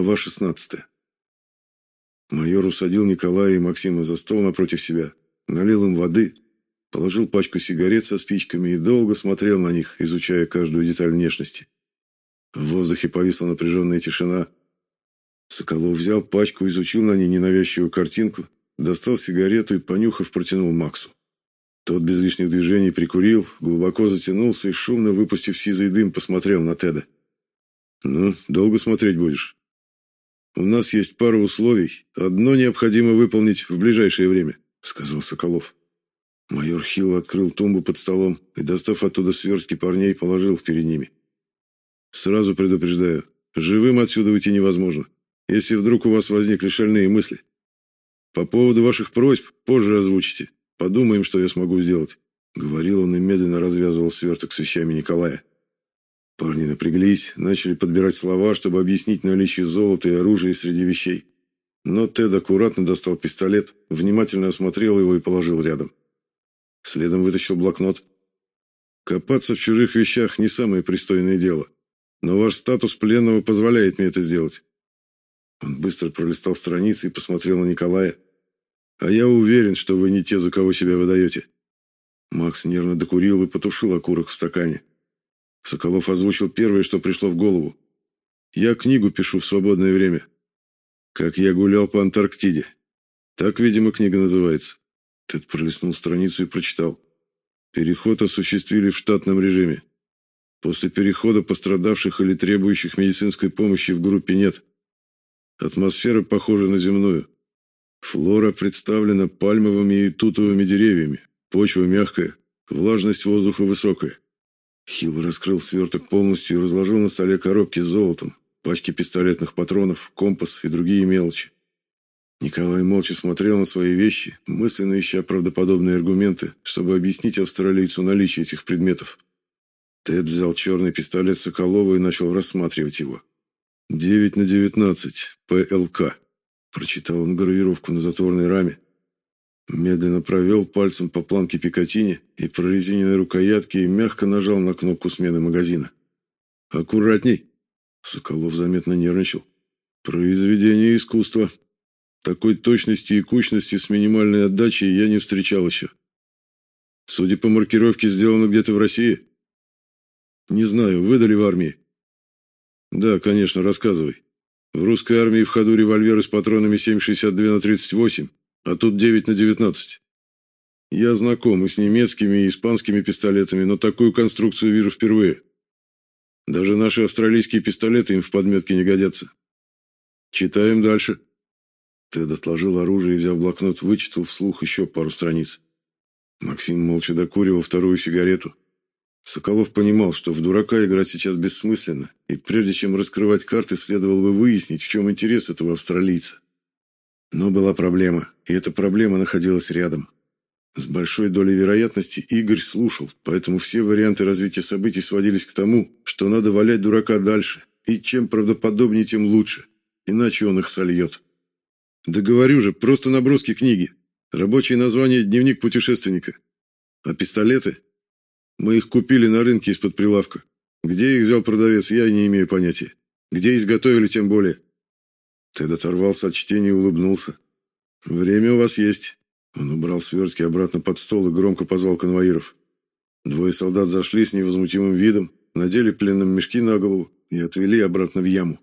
Глава 16. Майор усадил Николая и Максима за стол напротив себя, налил им воды, положил пачку сигарет со спичками и долго смотрел на них, изучая каждую деталь внешности. В воздухе повисла напряженная тишина. Соколов взял пачку, изучил на ней ненавязчивую картинку, достал сигарету и, понюхав, протянул Максу. Тот без лишних движений прикурил, глубоко затянулся и, шумно выпустив сизый дым, посмотрел на Теда. «Ну, долго смотреть будешь?» «У нас есть пара условий. Одно необходимо выполнить в ближайшее время», — сказал Соколов. Майор Хилл открыл тумбу под столом и, достав оттуда свертки парней, положил перед ними. «Сразу предупреждаю, живым отсюда уйти невозможно, если вдруг у вас возникли шальные мысли. По поводу ваших просьб позже озвучите. Подумаем, что я смогу сделать», — говорил он и медленно развязывал сверток с вещами Николая. Парни напряглись, начали подбирать слова, чтобы объяснить наличие золота и оружия среди вещей. Но Тед аккуратно достал пистолет, внимательно осмотрел его и положил рядом. Следом вытащил блокнот. Копаться в чужих вещах не самое пристойное дело, но ваш статус пленного позволяет мне это сделать. Он быстро пролистал страницы и посмотрел на Николая. А я уверен, что вы не те, за кого себя выдаете. Макс нервно докурил и потушил окурок в стакане. Соколов озвучил первое, что пришло в голову. Я книгу пишу в свободное время. Как я гулял по Антарктиде. Так, видимо, книга называется. Тед пролистнул страницу и прочитал. Переход осуществили в штатном режиме. После перехода пострадавших или требующих медицинской помощи в группе нет. Атмосфера похожа на земную. Флора представлена пальмовыми и тутовыми деревьями. Почва мягкая, влажность воздуха высокая. Хилл раскрыл сверток полностью и разложил на столе коробки с золотом, пачки пистолетных патронов, компас и другие мелочи. Николай молча смотрел на свои вещи, мысленно ища правдоподобные аргументы, чтобы объяснить австралийцу наличие этих предметов. Тед взял черный пистолет Соколова и начал рассматривать его. «Девять на девятнадцать. ПЛК», — прочитал он гравировку на затворной раме. Медленно провел пальцем по планке Пикатини и прорезиненной рукоятки и мягко нажал на кнопку смены магазина. «Аккуратней!» Соколов заметно нервничал. «Произведение искусства. Такой точности и кучности с минимальной отдачей я не встречал еще. Судя по маркировке, сделано где-то в России. Не знаю, выдали в армии?» «Да, конечно, рассказывай. В русской армии в ходу револьверы с патронами 7,62 на 38, а тут 9 на 19. Я знаком и с немецкими, и испанскими пистолетами, но такую конструкцию вижу впервые. Даже наши австралийские пистолеты им в подметке не годятся. Читаем дальше. Тед отложил оружие и, взяв блокнот, вычитал вслух еще пару страниц. Максим молча докуривал вторую сигарету. Соколов понимал, что в дурака играть сейчас бессмысленно, и прежде чем раскрывать карты, следовало бы выяснить, в чем интерес этого австралийца. Но была проблема, и эта проблема находилась рядом. С большой долей вероятности Игорь слушал, поэтому все варианты развития событий сводились к тому, что надо валять дурака дальше, и чем правдоподобнее, тем лучше, иначе он их сольет. Да говорю же, просто наброски книги. Рабочее название «Дневник путешественника». А пистолеты? Мы их купили на рынке из-под прилавка. Где их взял продавец, я не имею понятия. Где изготовили, тем более. Тед оторвался от чтения и улыбнулся. «Время у вас есть». Он убрал свертки обратно под стол и громко позвал конвоиров. Двое солдат зашли с невозмутимым видом, надели пленным мешки на голову и отвели обратно в яму.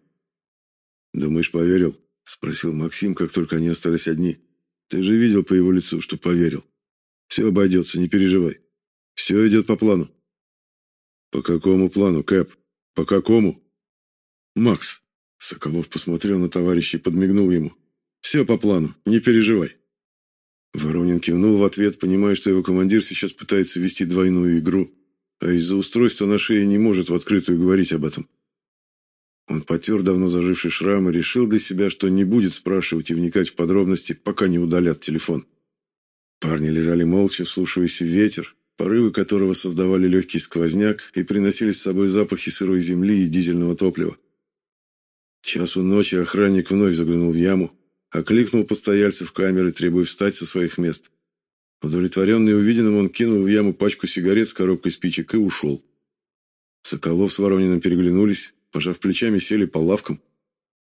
«Думаешь, поверил?» – спросил Максим, как только они остались одни. «Ты же видел по его лицу, что поверил. Все обойдется, не переживай. Все идет по плану». «По какому плану, Кэп? По какому?» «Макс, Соколов посмотрел на товарища и подмигнул ему. «Все по плану, не переживай». Воронин кивнул в ответ, понимая, что его командир сейчас пытается вести двойную игру, а из-за устройства на шее не может в открытую говорить об этом. Он потер давно заживший шрам и решил для себя, что не будет спрашивать и вникать в подробности, пока не удалят телефон. Парни лежали молча, вслушиваясь в ветер, порывы которого создавали легкий сквозняк и приносили с собой запахи сырой земли и дизельного топлива часу ночи охранник вновь заглянул в яму, окликнул постояльцев камеры, требуя встать со своих мест. Удовлетворенный увиденным, он кинул в яму пачку сигарет с коробкой спичек и ушел. Соколов с Ворониным переглянулись, пожав плечами, сели по лавкам.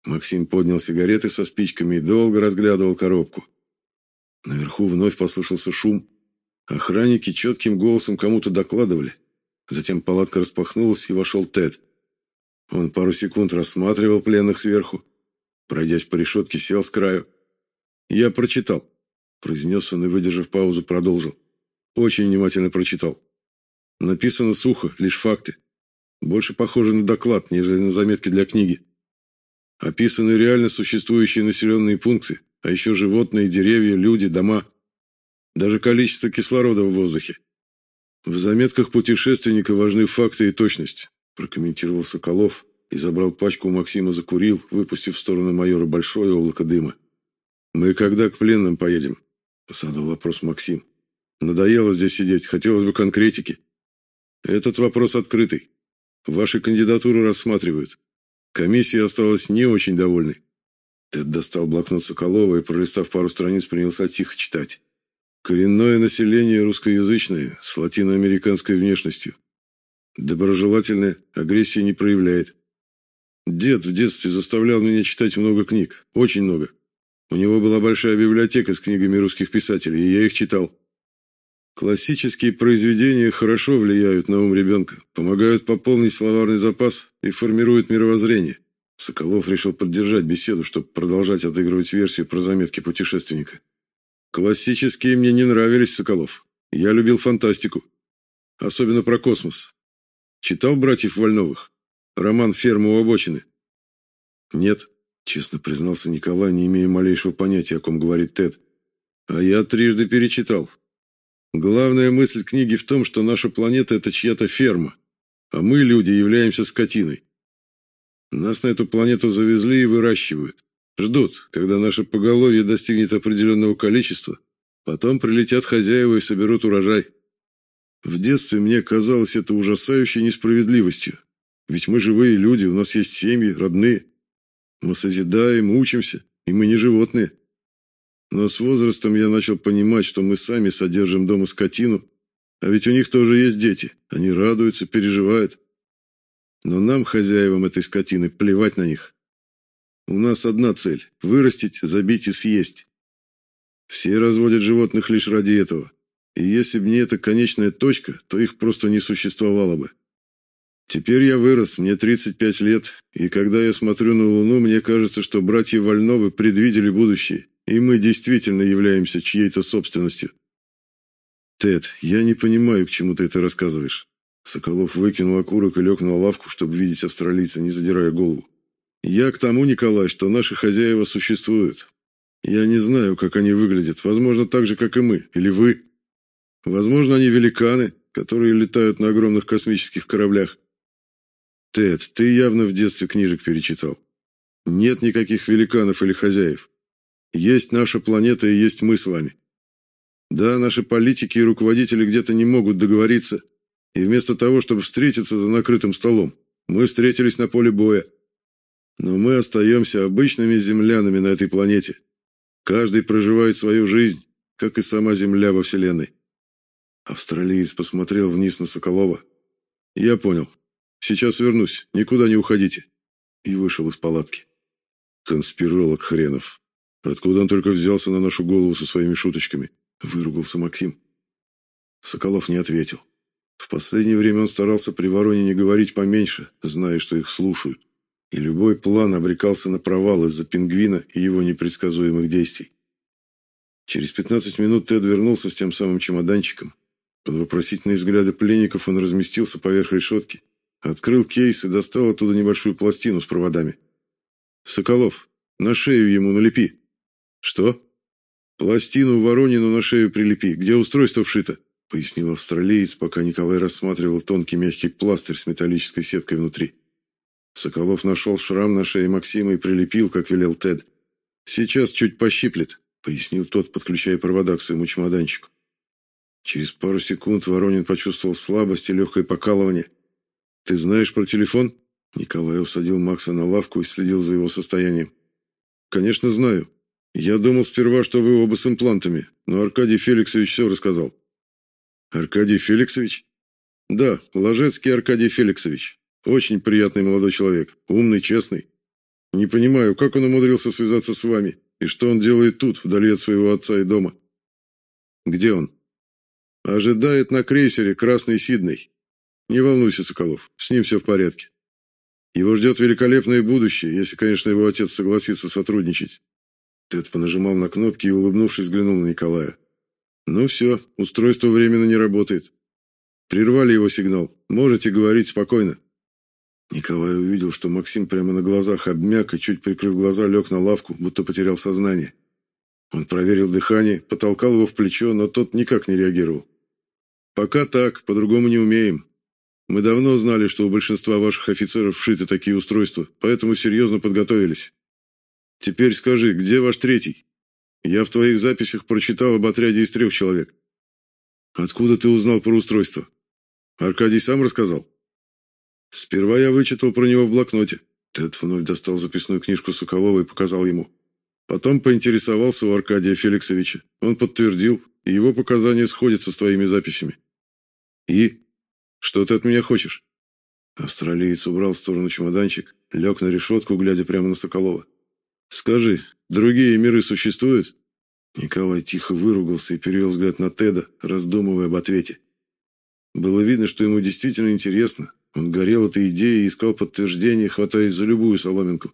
Максим поднял сигареты со спичками и долго разглядывал коробку. Наверху вновь послышался шум. Охранники четким голосом кому-то докладывали. Затем палатка распахнулась, и вошел Тед. Он пару секунд рассматривал пленных сверху. Пройдясь по решетке, сел с краю. «Я прочитал», — произнес он и, выдержав паузу, продолжил. «Очень внимательно прочитал. Написано сухо, лишь факты. Больше похоже на доклад, нежели на заметки для книги. Описаны реально существующие населенные пункты, а еще животные, деревья, люди, дома. Даже количество кислорода в воздухе. В заметках путешественника важны факты и точность, прокомментировал Соколов и забрал пачку у Максима, закурил, выпустив в сторону майора большое облако дыма. «Мы когда к пленным поедем?» – задал вопрос Максим. «Надоело здесь сидеть, хотелось бы конкретики». «Этот вопрос открытый. Ваши кандидатуру рассматривают. Комиссия осталась не очень довольной. Тед достал блокнот Соколова и, пролистав пару страниц, принялся тихо читать. Коренное население русскоязычное, с латиноамериканской внешностью. Доброжелательное, агрессии не проявляет. Дед в детстве заставлял меня читать много книг, очень много. У него была большая библиотека с книгами русских писателей, и я их читал. Классические произведения хорошо влияют на ум ребенка, помогают пополнить словарный запас и формируют мировоззрение. Соколов решил поддержать беседу, чтобы продолжать отыгрывать версию про заметки путешественника. Классические мне не нравились, Соколов. Я любил фантастику. Особенно про космос. Читал «Братьев Вольновых»? Роман «Ферма у обочины». Нет, честно признался Николай, не имея малейшего понятия, о ком говорит Тед. А я трижды перечитал. Главная мысль книги в том, что наша планета – это чья-то ферма, а мы, люди, являемся скотиной. Нас на эту планету завезли и выращивают. Ждут, когда наше поголовье достигнет определенного количества, потом прилетят хозяева и соберут урожай. В детстве мне казалось это ужасающей несправедливостью. Ведь мы живые люди, у нас есть семьи, родные. Мы созидаем, учимся, и мы не животные. Но с возрастом я начал понимать, что мы сами содержим дома скотину, а ведь у них тоже есть дети. Они радуются, переживают. Но нам, хозяевам этой скотины, плевать на них. У нас одна цель – вырастить, забить и съесть. Все разводят животных лишь ради этого. И если бы не эта конечная точка, то их просто не существовало бы. Теперь я вырос, мне 35 лет, и когда я смотрю на Луну, мне кажется, что братья Вольновы предвидели будущее, и мы действительно являемся чьей-то собственностью. Тед, я не понимаю, к чему ты это рассказываешь. Соколов выкинул окурок и лег на лавку, чтобы видеть австралийца, не задирая голову. «Я к тому, Николай, что наши хозяева существуют. Я не знаю, как они выглядят. Возможно, так же, как и мы. Или вы. Возможно, они великаны, которые летают на огромных космических кораблях. Тед, ты явно в детстве книжек перечитал. Нет никаких великанов или хозяев. Есть наша планета и есть мы с вами. Да, наши политики и руководители где-то не могут договориться, и вместо того, чтобы встретиться за накрытым столом, мы встретились на поле боя. Но мы остаемся обычными землянами на этой планете. Каждый проживает свою жизнь, как и сама Земля во Вселенной. Австралиец посмотрел вниз на Соколова. «Я понял. Сейчас вернусь. Никуда не уходите». И вышел из палатки. «Конспиролог хренов. Откуда он только взялся на нашу голову со своими шуточками?» Выругался Максим. Соколов не ответил. В последнее время он старался при Вороне не говорить поменьше, зная, что их слушают. И любой план обрекался на провал из-за пингвина и его непредсказуемых действий. Через 15 минут Тед вернулся с тем самым чемоданчиком. Под вопросительные взгляды пленников он разместился поверх решетки, открыл кейс и достал оттуда небольшую пластину с проводами. «Соколов, на шею ему налепи». «Что?» «Пластину Воронину на шею прилепи, где устройство вшито», пояснил австралиец, пока Николай рассматривал тонкий мягкий пластырь с металлической сеткой внутри. Соколов нашел шрам на шее Максима и прилепил, как велел Тед. «Сейчас чуть пощиплет», — пояснил тот, подключая провода к своему чемоданчику. Через пару секунд Воронин почувствовал слабость и легкое покалывание. «Ты знаешь про телефон?» Николай усадил Макса на лавку и следил за его состоянием. «Конечно, знаю. Я думал сперва, что вы оба с имплантами, но Аркадий Феликсович все рассказал. Аркадий Феликсович? Да, Ложецкий Аркадий Феликсович. Очень приятный молодой человек, умный, честный. Не понимаю, как он умудрился связаться с вами, и что он делает тут, вдали от своего отца и дома. Где он? Ожидает на крейсере Красный Сидней. Не волнуйся, Соколов, с ним все в порядке. Его ждет великолепное будущее, если, конечно, его отец согласится сотрудничать. Тед понажимал на кнопки и, улыбнувшись, взглянул на Николая. «Ну все, устройство временно не работает. Прервали его сигнал. Можете говорить спокойно». Николай увидел, что Максим прямо на глазах обмяк и, чуть прикрыв глаза, лег на лавку, будто потерял сознание. Он проверил дыхание, потолкал его в плечо, но тот никак не реагировал. «Пока так, по-другому не умеем. Мы давно знали, что у большинства ваших офицеров вшиты такие устройства, поэтому серьезно подготовились. Теперь скажи, где ваш третий? Я в твоих записях прочитал об отряде из трех человек. Откуда ты узнал про устройство? Аркадий сам рассказал? Сперва я вычитал про него в блокноте. Тед вновь достал записную книжку Соколова и показал ему. Потом поинтересовался у Аркадия Феликсовича. Он подтвердил, его показания сходятся с твоими записями. И? Что ты от меня хочешь? Австралиец убрал в сторону чемоданчик, лег на решетку, глядя прямо на Соколова. Скажи, другие миры существуют? Николай тихо выругался и перевел взгляд на Теда, раздумывая об ответе. Было видно, что ему действительно интересно. Он горел этой идеей и искал подтверждение, хватаясь за любую соломинку.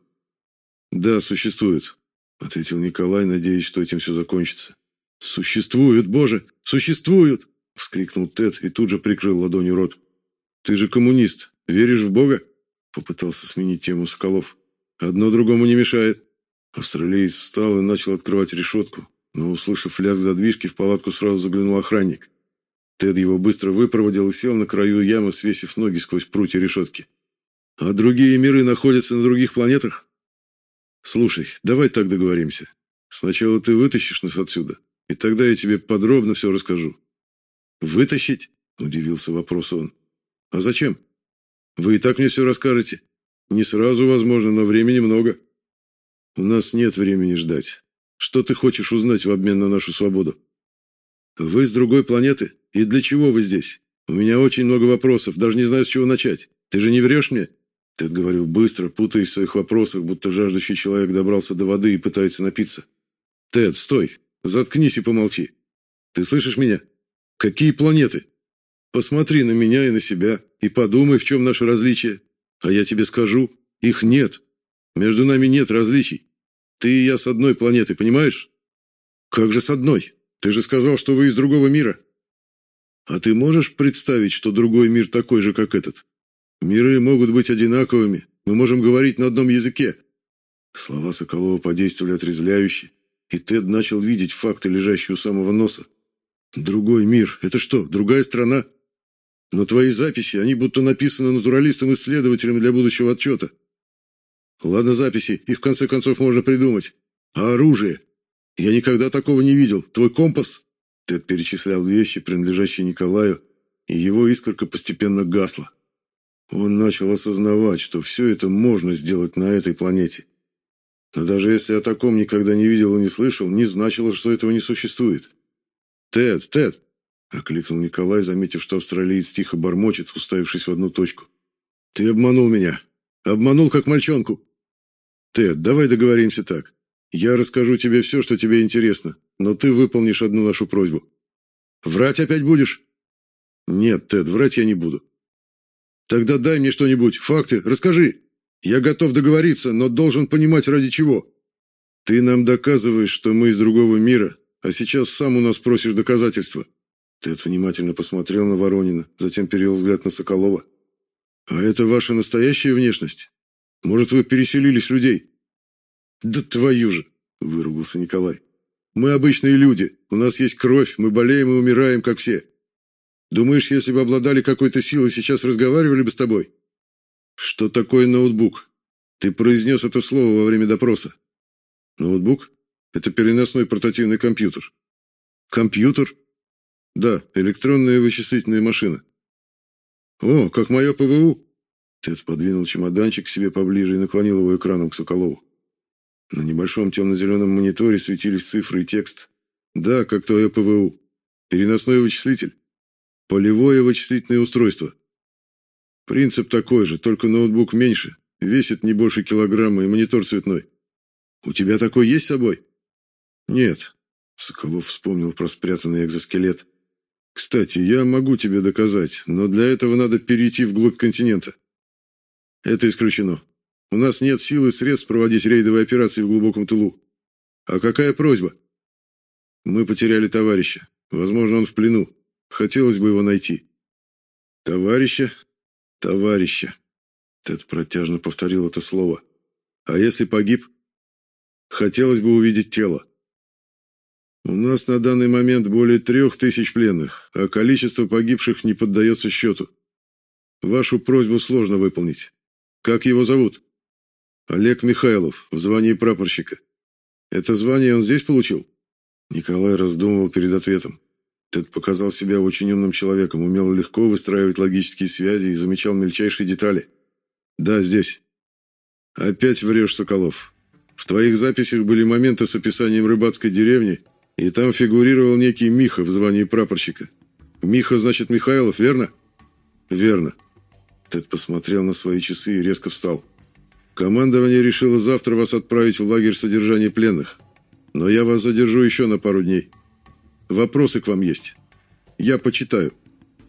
«Да, существуют», — ответил Николай, надеясь, что этим все закончится. «Существуют, Боже! Существуют!» — вскрикнул Тед и тут же прикрыл ладонью рот. «Ты же коммунист. Веришь в Бога?» — попытался сменить тему Соколов. «Одно другому не мешает». Австралиец встал и начал открывать решетку, но, услышав лязг задвижки, в палатку сразу заглянул охранник. Тед его быстро выпроводил и сел на краю ямы, свесив ноги сквозь прутья решетки. «А другие миры находятся на других планетах?» «Слушай, давай так договоримся. Сначала ты вытащишь нас отсюда, и тогда я тебе подробно все расскажу». «Вытащить?» – удивился вопрос он. «А зачем? Вы и так мне все расскажете. Не сразу, возможно, но времени много». У нас нет времени ждать. Что ты хочешь узнать в обмен на нашу свободу? Вы с другой планеты? И для чего вы здесь? У меня очень много вопросов, даже не знаю, с чего начать. Ты же не врешь мне? Тед говорил быстро, путаясь в своих вопросах, будто жаждущий человек добрался до воды и пытается напиться. Тед, стой! Заткнись и помолчи. Ты слышишь меня? Какие планеты? Посмотри на меня и на себя, и подумай, в чем наше различие. А я тебе скажу, их нет. Между нами нет различий. Ты и я с одной планеты, понимаешь? Как же с одной? Ты же сказал, что вы из другого мира. А ты можешь представить, что другой мир такой же, как этот? Миры могут быть одинаковыми. Мы можем говорить на одном языке. Слова Соколова подействовали отрезвляюще, и Тед начал видеть факты, лежащие у самого носа. Другой мир. Это что, другая страна? Но твои записи, они будто написаны натуралистом-исследователем для будущего отчета. Ладно, записи, их в конце концов можно придумать. А оружие? Я никогда такого не видел. Твой компас? Тед перечислял вещи, принадлежащие Николаю, и его искорка постепенно гасла. Он начал осознавать, что все это можно сделать на этой планете. Но даже если о таком никогда не видел и не слышал, не значило, что этого не существует. «Тед, Тед!» — окликнул Николай, заметив, что австралиец тихо бормочет, уставившись в одну точку. «Ты обманул меня. Обманул, как мальчонку. Тед, давай договоримся так. Я расскажу тебе все, что тебе интересно, но ты выполнишь одну нашу просьбу. Врать опять будешь? Нет, Тед, врать я не буду. Тогда дай мне что-нибудь, факты, расскажи. Я готов договориться, но должен понимать, ради чего. Ты нам доказываешь, что мы из другого мира, а сейчас сам у нас просишь доказательства. Тед внимательно посмотрел на Воронина, затем перевел взгляд на Соколова. А это ваша настоящая внешность? Может, вы переселились людей? Да твою же, выругался Николай. Мы обычные люди. У нас есть кровь, мы болеем и умираем, как все. Думаешь, если бы обладали какой-то силой, сейчас разговаривали бы с тобой? Что такое ноутбук? Ты произнес это слово во время допроса. Ноутбук это переносной портативный компьютер. Компьютер? Да, электронная вычислительная машина. «О, как мое ПВУ!» Тед подвинул чемоданчик к себе поближе и наклонил его экраном к Соколову. На небольшом темно-зеленом мониторе светились цифры и текст. «Да, как твое ПВУ. Переносной вычислитель. Полевое вычислительное устройство. Принцип такой же, только ноутбук меньше, весит не больше килограмма и монитор цветной. У тебя такой есть с собой? Нет. Соколов вспомнил про спрятанный экзоскелет. Кстати, я могу тебе доказать, но для этого надо перейти вглубь континента. Это исключено. У нас нет сил и средств проводить рейдовые операции в глубоком тылу. А какая просьба? Мы потеряли товарища. Возможно, он в плену. Хотелось бы его найти. Товарища? Товарища. Тед протяжно повторил это слово. А если погиб? Хотелось бы увидеть тело. У нас на данный момент более трех тысяч пленных, а количество погибших не поддается счету. Вашу просьбу сложно выполнить. Как его зовут? Олег Михайлов, в звании прапорщика. Это звание он здесь получил? Николай раздумывал перед ответом. Тед показал себя очень умным человеком, умел легко выстраивать логические связи и замечал мельчайшие детали. Да, здесь. Опять врешь, Соколов. В твоих записях были моменты с описанием рыбацкой деревни, и там фигурировал некий Миха в звании прапорщика. Миха значит Михайлов, верно? Верно. Тед посмотрел на свои часы и резко встал. Командование решило завтра вас отправить в лагерь содержания пленных. Но я вас задержу еще на пару дней. Вопросы к вам есть. Я почитаю.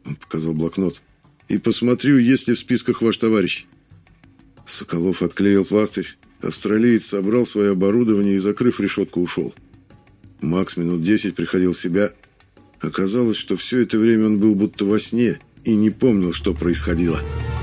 Он показал блокнот. И посмотрю, есть ли в списках ваш товарищ. Соколов отклеил пластырь. Австралиец собрал свое оборудование и, закрыв решетку, ушел. Макс минут десять приходил в себя. Оказалось, что все это время он был будто во сне и не помнил, что происходило. «Макс»